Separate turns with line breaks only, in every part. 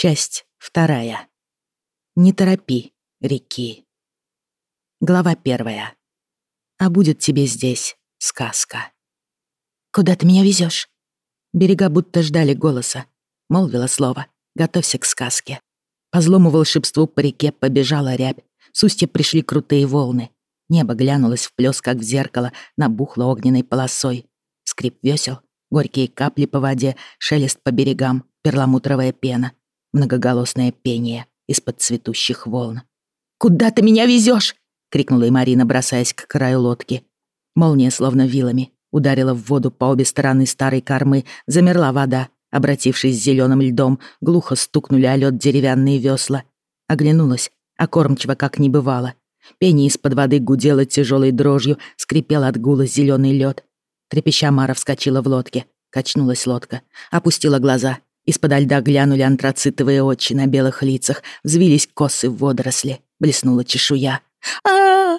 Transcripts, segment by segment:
Часть вторая. Не торопи, реки. Глава первая. А будет тебе здесь сказка. Куда ты меня везешь? Берега будто ждали голоса. Молвила слово. Готовься к сказке. По злому волшебству по реке побежала рябь. С устья пришли крутые волны. Небо глянулось в плёс, как в зеркало, набухло огненной полосой. Скрип весел, горькие капли по воде, шелест по берегам, перламутровая пена, многоголосное пение из-под цветущих волн. «Куда ты меня везёшь?» — крикнула и Марина, бросаясь к краю лодки. Молния, словно вилами, ударила в воду по обе стороны старой кормы, замерла вода, обратившись зеленым льдом, глухо стукнули о лед деревянные весла. Оглянулась, а кормчиво как не бывало. Пение из-под воды гудело тяжелой дрожью, скрипел от гула зеленый лед. Трепеща Мара вскочила в лодке. Качнулась лодка. Опустила глаза. Из-под льда глянули антрацитовые очи на белых лицах. Взвились косы в водоросли. Блеснула чешуя. а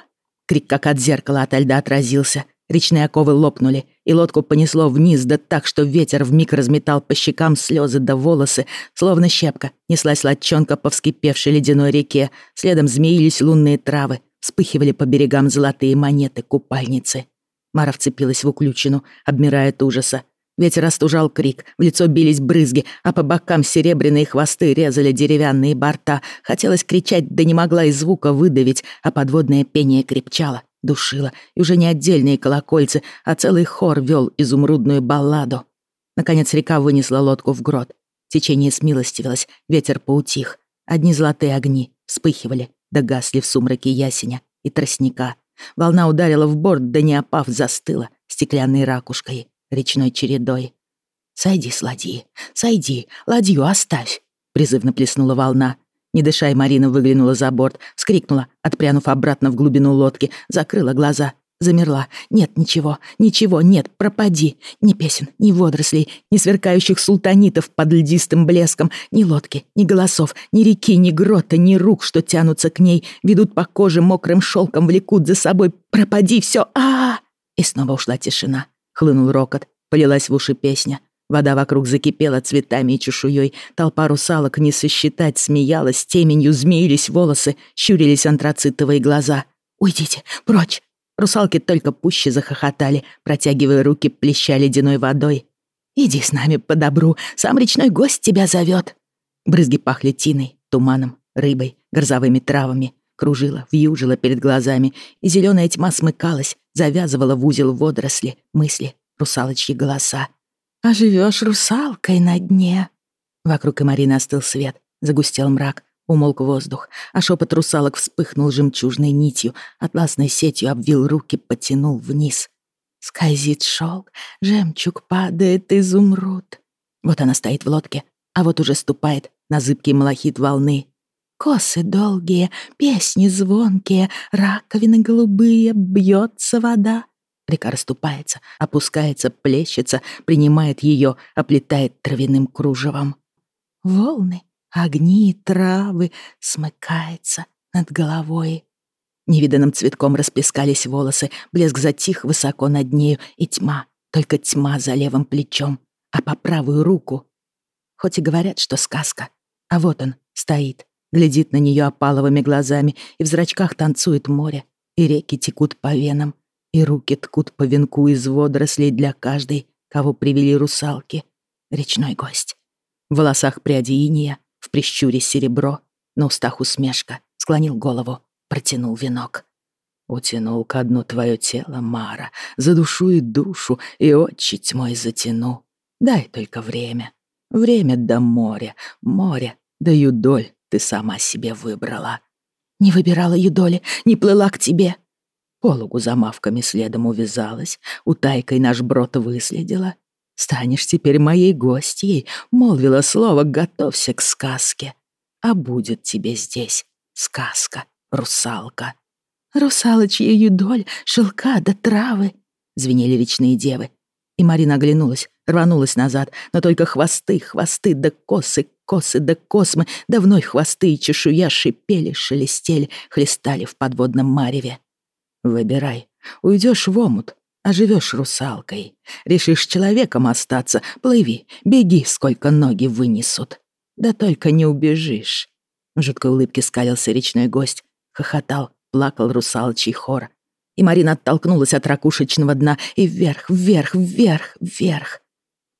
Крик, как от зеркала от льда отразился. Речные оковы лопнули, и лодку понесло вниз, да так, что ветер вмиг разметал по щекам слезы да волосы, словно щепка. Неслась лодчонка по вскипевшей ледяной реке, следом змеились лунные травы, вспыхивали по берегам золотые монеты купальницы. Мара вцепилась в уключину, обмирая от ужаса. Ветер остужал крик, в лицо бились брызги, а по бокам серебряные хвосты резали деревянные борта. Хотелось кричать, да не могла и звука выдавить, а подводное пение крепчало душила, и уже не отдельные колокольцы, а целый хор вел изумрудную балладу. Наконец река вынесла лодку в грот. Течение смилостивилось, ветер поутих. Одни золотые огни вспыхивали, да гасли в сумраке ясеня и тростника. Волна ударила в борт, да не опав, застыла стеклянной ракушкой, речной чередой. «Сойди с ладьи, сойди, ладью оставь!» Призывно плеснула волна, не дыша, и Марина выглянула за борт, вскрикнула, отпрянув обратно в глубину лодки, закрыла глаза, замерла. Нет ничего, ничего, нет, пропади. Ни песен, ни водорослей, ни сверкающих султанитов под льдистым блеском, ни лодки, ни голосов, ни реки, ни грота, ни рук, что тянутся к ней, ведут по коже мокрым шелком, влекут за собой. Пропади все, а, -а, -а И снова ушла тишина. Хлынул рокот, полилась в уши песня. Вода вокруг закипела цветами и чешуей. Толпа русалок не сосчитать смеялась, теменью змеились волосы, щурились антрацитовые глаза. «Уйдите, прочь!» Русалки только пуще захохотали, протягивая руки, плеща ледяной водой. «Иди с нами по добру, сам речной гость тебя зовет. Брызги пахли тиной, туманом, рыбой, грозовыми травами. Кружила, вьюжила перед глазами, и зеленая тьма смыкалась, завязывала в узел водоросли, мысли, русалочьи голоса. А живешь русалкой на дне. Вокруг Эмарины остыл свет, загустел мрак, умолк воздух, а шепот русалок вспыхнул жемчужной нитью, атласной сетью обвил руки, потянул вниз. Скользит шелк, жемчуг падает, изумруд. Вот она стоит в лодке, а вот уже ступает на зыбкий малахит волны. Косы долгие, песни звонкие, раковины голубые, бьется вода. Река расступается, опускается, плещется, принимает ее, оплетает травяным кружевом. Волны, огни, травы смыкается над головой. Невиданным цветком расплескались волосы, блеск затих высоко над нею, и тьма, только тьма за левым плечом, а по правую руку. Хоть и говорят, что сказка, а вот он стоит, глядит на нее опаловыми глазами, и в зрачках танцует море, и реки текут по венам, и руки ткут по венку из водорослей для каждой, кого привели русалки. Речной гость. В волосах пряди иния, в прищуре серебро, на устах усмешка, склонил голову, протянул венок. Утянул ко дну твое тело, Мара, за душу и душу, и отчи тьмой затяну. Дай только время, время до моря, море да юдоль ты сама себе выбрала. Не выбирала юдоли, не плыла к тебе, Пологу за мавками следом увязалась, утайкой наш брод выследила. Станешь теперь моей гостьей, молвила слово, готовься к сказке. А будет тебе здесь сказка, русалка. Русалочья юдоль, шелка да травы, звенели речные девы. И Марина оглянулась, рванулась назад, но только хвосты, хвосты да косы, косы да космы, да вновь хвосты и чешуя шипели, шелестели, хлестали в подводном мареве. Выбирай. Уйдешь в омут, а живешь русалкой. Решишь человеком остаться, плыви, беги, сколько ноги вынесут. Да только не убежишь. В жуткой улыбке скалился речной гость, хохотал, плакал русалочий хор. И Марина оттолкнулась от ракушечного дна и вверх, вверх, вверх, вверх.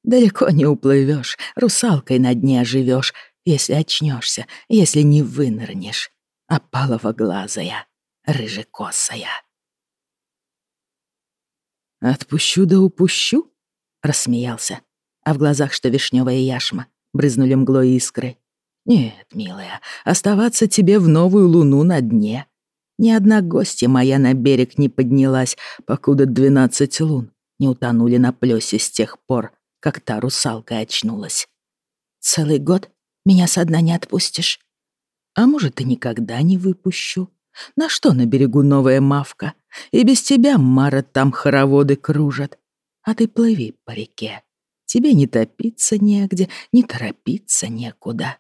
Далеко не уплывешь, русалкой на дне оживешь, если очнешься, если не вынырнешь. Опалово-глазая, рыжекосая. «Отпущу да упущу?» — рассмеялся, а в глазах, что вишневая яшма, брызнули мглой искры. «Нет, милая, оставаться тебе в новую луну на дне. Ни одна гостья моя на берег не поднялась, покуда двенадцать лун не утонули на плёсе с тех пор, как та русалка очнулась. Целый год меня со дна не отпустишь. А может, и никогда не выпущу. На что на берегу новая мавка? И без тебя, Мара, там хороводы кружат. А ты плыви по реке. Тебе не топиться негде, не торопиться некуда.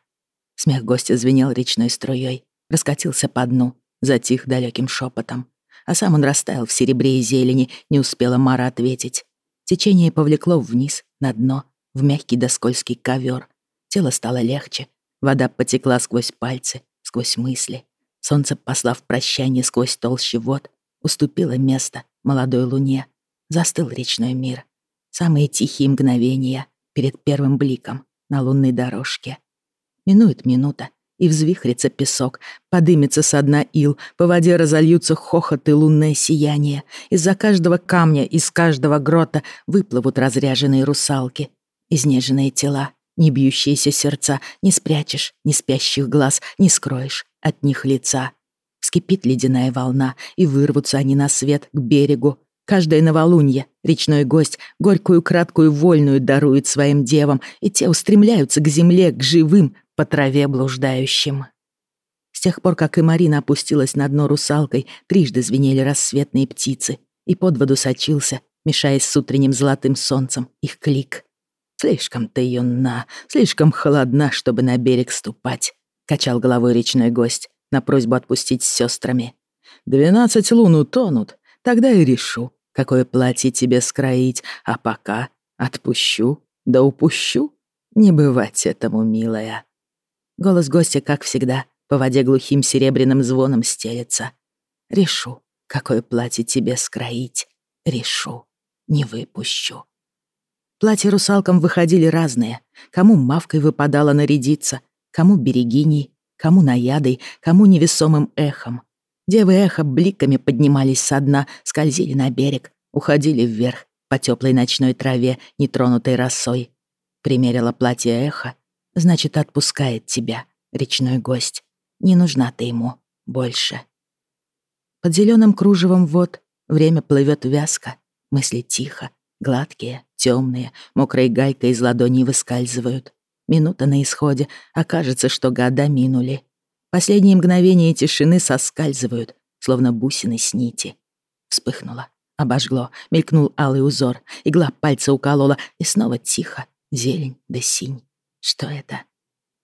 Смех гостя звенел речной струей, раскатился по дну, затих далеким шепотом. А сам он растаял в серебре и зелени, не успела Мара ответить. Течение повлекло вниз, на дно, в мягкий да скользкий ковер. Тело стало легче, вода потекла сквозь пальцы, сквозь мысли. Солнце, послав прощание сквозь толщи вод, уступило место молодой луне. Застыл речной мир. Самые тихие мгновения перед первым бликом на лунной дорожке. Минует минута, и взвихрится песок, подымется со дна ил, по воде разольются хохот и лунное сияние. Из-за каждого камня, из каждого грота выплывут разряженные русалки. Изнеженные тела, не бьющиеся сердца, не спрячешь, ни спящих глаз, не скроешь от них лица. Вскипит ледяная волна, и вырвутся они на свет к берегу. Каждое новолунье речной гость горькую краткую вольную дарует своим девам, и те устремляются к земле, к живым, по траве блуждающим. С тех пор, как и Марина опустилась на дно русалкой, трижды звенели рассветные птицы, и под воду сочился, мешаясь с утренним золотым солнцем, их клик. «Слишком ты юна, слишком холодна, чтобы на берег ступать», — качал головой речной гость на просьбу отпустить с сестрами. «Двенадцать лун утонут, тогда и решу, какое платье тебе скроить, а пока отпущу, да упущу. Не бывать этому, милая». Голос гостя, как всегда, по воде глухим серебряным звоном стелется. Решу, какое платье тебе скроить. Решу, не выпущу. Платья русалкам выходили разные. Кому мавкой выпадало нарядиться, кому берегиней, кому наядой, кому невесомым эхом. Девы эхо бликами поднимались со дна, скользили на берег, уходили вверх по теплой ночной траве, нетронутой росой. Примерила платье эхо значит, отпускает тебя, речной гость. Не нужна ты ему больше. Под зеленым кружевом вод время плывет вязко, мысли тихо, гладкие, темные, мокрой гайкой из ладоней выскальзывают. Минута на исходе, окажется, а что года минули. Последние мгновения тишины соскальзывают, словно бусины с нити. Вспыхнуло, обожгло, мелькнул алый узор, игла пальца уколола, и снова тихо, зелень да синь. Что это?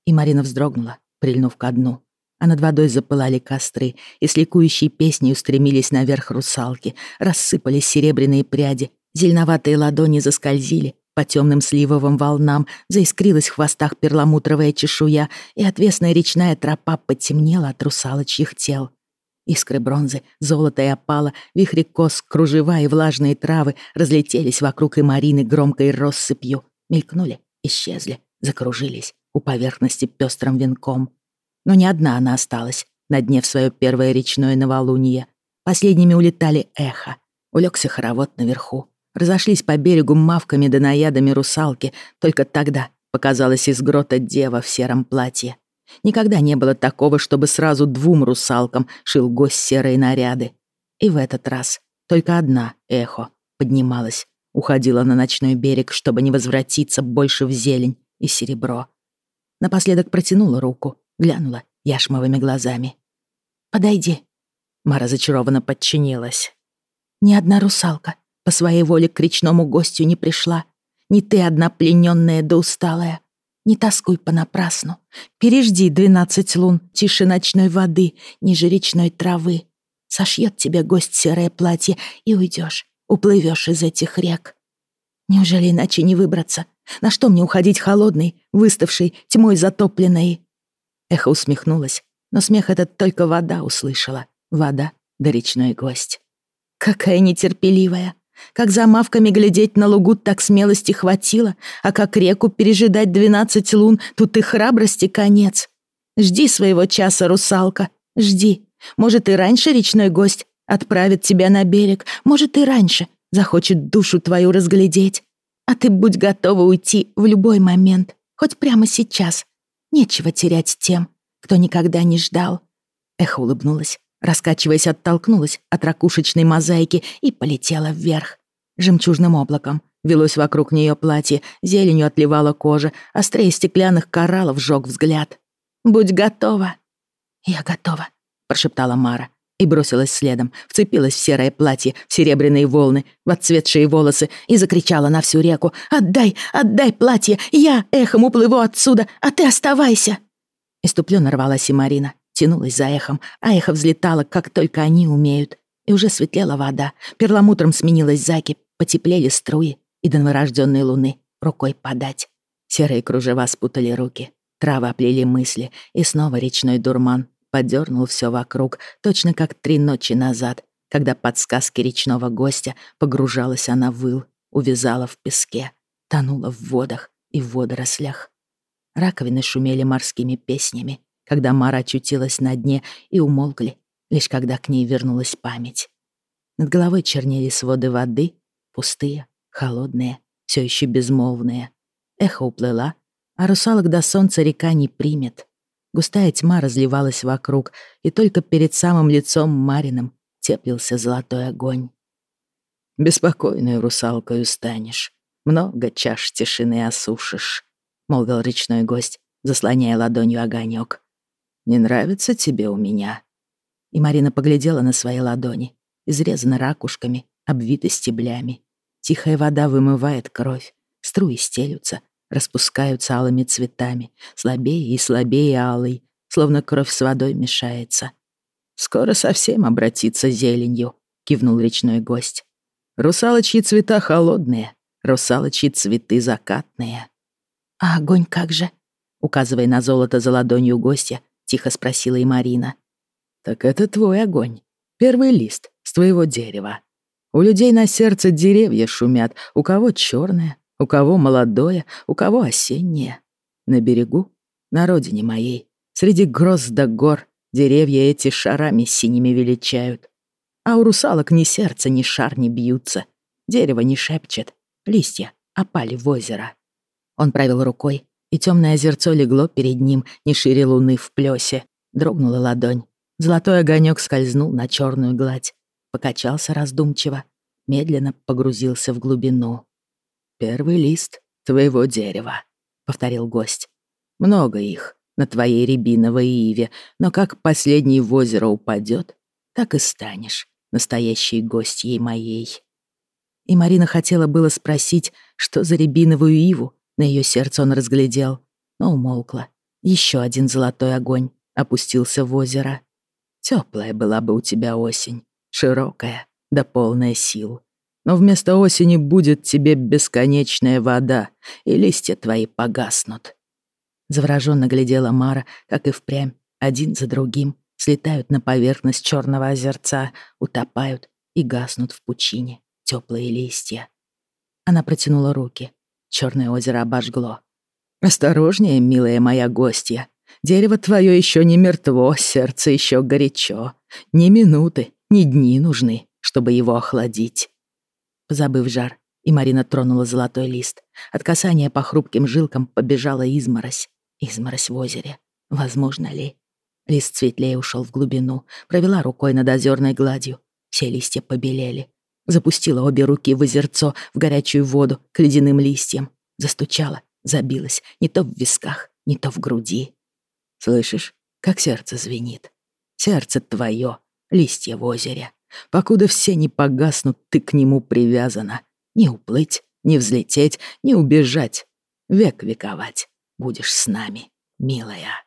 И Марина вздрогнула, прильнув ко дну. А над водой запылали костры, и с ликующей песней устремились наверх русалки. Рассыпались серебряные пряди, зеленоватые ладони заскользили по темным сливовым волнам, заискрилась в хвостах перламутровая чешуя, и отвесная речная тропа потемнела от русалочьих тел. Искры бронзы, золото и опала, вихри кос, кружева и влажные травы разлетелись вокруг и Марины громкой россыпью, мелькнули, исчезли, закружились у поверхности пестрым венком. Но не одна она осталась на дне в свое первое речное новолуние. Последними улетали эхо. Улегся хоровод наверху. Разошлись по берегу мавками да наядами русалки. Только тогда показалась из грота дева в сером платье. Никогда не было такого, чтобы сразу двум русалкам шил гость серые наряды. И в этот раз только одна эхо поднималась, уходила на ночной берег, чтобы не возвратиться больше в зелень, и серебро. Напоследок протянула руку, глянула яшмовыми глазами. «Подойди». Мара зачарованно подчинилась. «Ни одна русалка по своей воле к речному гостю не пришла. Не ты одна пленённая да усталая. Не тоскуй понапрасну. Пережди двенадцать лун тише ночной воды, ниже речной травы. Сошьет тебе гость серое платье, и уйдешь, уплывешь из этих рек. Неужели иначе не выбраться? На что мне уходить холодной, выставшей, тьмой затопленной?» Эхо усмехнулась, но смех этот только вода услышала. Вода да речной гость. «Какая нетерпеливая! Как за мавками глядеть на лугу так смелости хватило, а как реку пережидать двенадцать лун, тут и храбрости конец. Жди своего часа, русалка, жди. Может, и раньше речной гость отправит тебя на берег, может, и раньше захочет душу твою разглядеть. А ты будь готова уйти в любой момент, хоть прямо сейчас. Нечего терять тем, кто никогда не ждал. Эхо улыбнулась, раскачиваясь, оттолкнулась от ракушечной мозаики и полетела вверх. Жемчужным облаком велось вокруг нее платье, зеленью отливала кожа, острее стеклянных кораллов жёг взгляд. «Будь готова!» «Я готова», — прошептала Мара и бросилась следом, вцепилась в серое платье, в серебряные волны, в отцветшие волосы и закричала на всю реку «Отдай, отдай платье! Я эхом уплыву отсюда, а ты оставайся!» Иступленно рвалась и Марина, тянулась за эхом, а эхо взлетало, как только они умеют. И уже светлела вода, перламутром сменилась заки, потеплели струи, и до новорожденной луны рукой подать. Серые кружева спутали руки, травы оплели мысли, и снова речной дурман подернул все вокруг, точно как три ночи назад, когда под сказки речного гостя погружалась она в ил, увязала в песке, тонула в водах и в водорослях. Раковины шумели морскими песнями, когда Мара очутилась на дне и умолкли, лишь когда к ней вернулась память. Над головой чернели своды воды, пустые, холодные, все еще безмолвные. Эхо уплыла, а русалок до солнца река не примет. Густая тьма разливалась вокруг, и только перед самым лицом Марином теплился золотой огонь. «Беспокойной русалкою станешь, много чаш тишины осушишь», — молвил речной гость, заслоняя ладонью огонек. «Не нравится тебе у меня?» И Марина поглядела на свои ладони, изрезаны ракушками, обвиты стеблями. Тихая вода вымывает кровь, струи стелются, распускаются алыми цветами, слабее и слабее алый, словно кровь с водой мешается. «Скоро совсем обратится зеленью», — кивнул речной гость. «Русалочьи цвета холодные, русалочьи цветы закатные». «А огонь как же?» — указывая на золото за ладонью гостя, тихо спросила и Марина. «Так это твой огонь, первый лист с твоего дерева. У людей на сердце деревья шумят, у кого черное, у кого молодое, у кого осеннее. На берегу, на родине моей, среди гроз да гор, деревья эти шарами синими величают. А у русалок ни сердце, ни шар не бьются. Дерево не шепчет, листья опали в озеро. Он правил рукой, и темное озерцо легло перед ним, не шире луны в плесе. Дрогнула ладонь. Золотой огонек скользнул на черную гладь, покачался раздумчиво, медленно погрузился в глубину. «Первый лист твоего дерева», — повторил гость. «Много их на твоей рябиновой иве, но как последний в озеро упадет, так и станешь настоящей гостьей моей». И Марина хотела было спросить, что за рябиновую иву на ее сердце он разглядел, но умолкла. Еще один золотой огонь опустился в озеро. Теплая была бы у тебя осень, широкая, да полная сил. Но вместо осени будет тебе бесконечная вода, и листья твои погаснут. Завороженно глядела Мара, как и впрямь, один за другим, слетают на поверхность черного озерца, утопают и гаснут в пучине теплые листья. Она протянула руки. Черное озеро обожгло. «Осторожнее, милая моя гостья. Дерево твое еще не мертво, сердце еще горячо. Ни минуты, ни дни нужны, чтобы его охладить. Позабыв жар, и Марина тронула золотой лист. От касания по хрупким жилкам побежала изморозь. Изморозь в озере. Возможно ли? Лист светлее ушел в глубину, провела рукой над озерной гладью. Все листья побелели. Запустила обе руки в озерцо, в горячую воду, к ледяным листьям. Застучала, забилась, не то в висках, не то в груди. Слышишь, как сердце звенит? Сердце твое, листья в озере. Покуда все не погаснут, ты к нему привязана. Не уплыть, не взлететь, не убежать. Век вековать будешь с нами, милая.